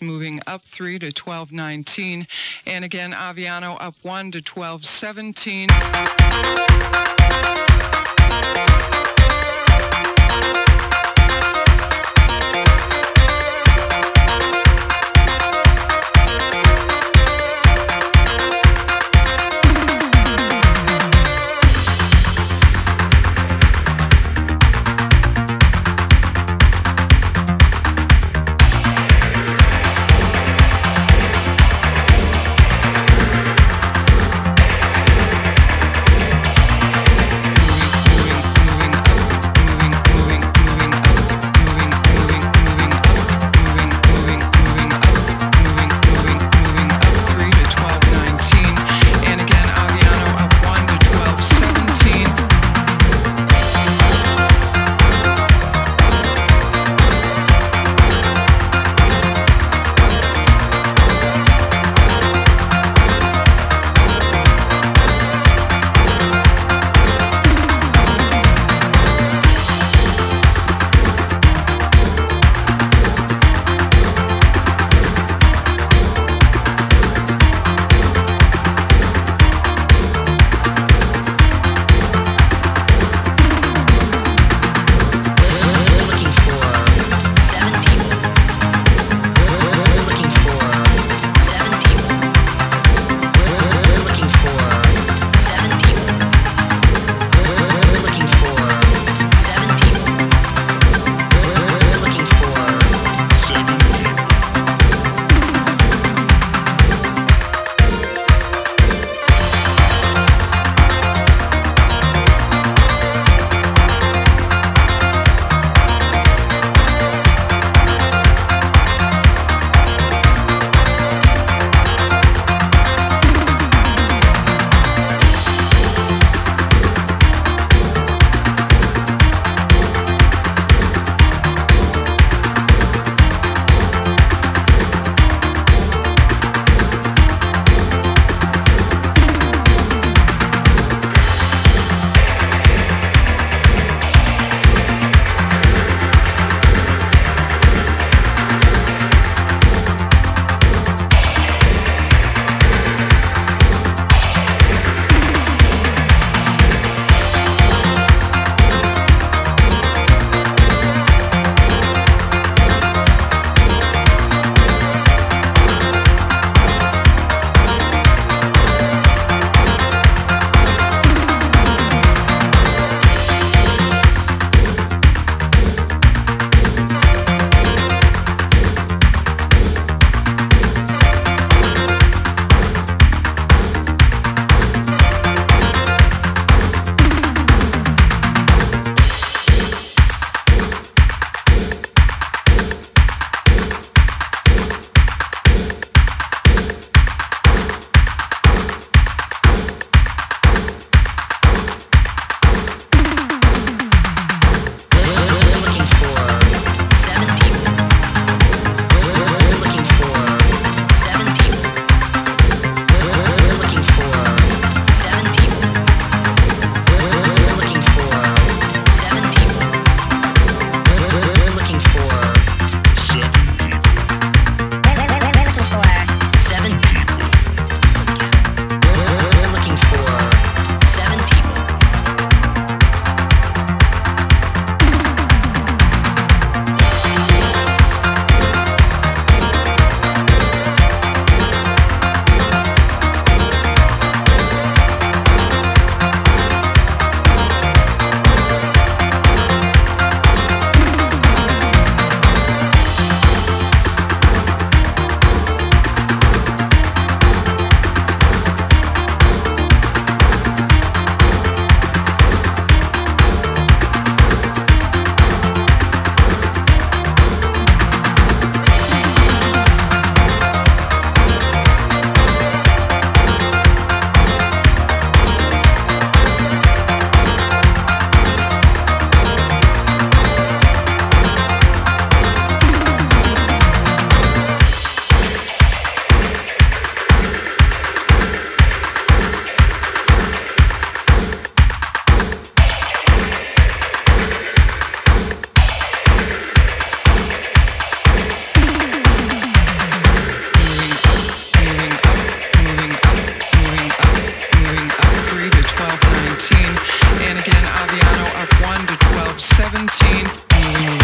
moving up 3 to 1219. And again, Aviano up 1 to 1217. 19.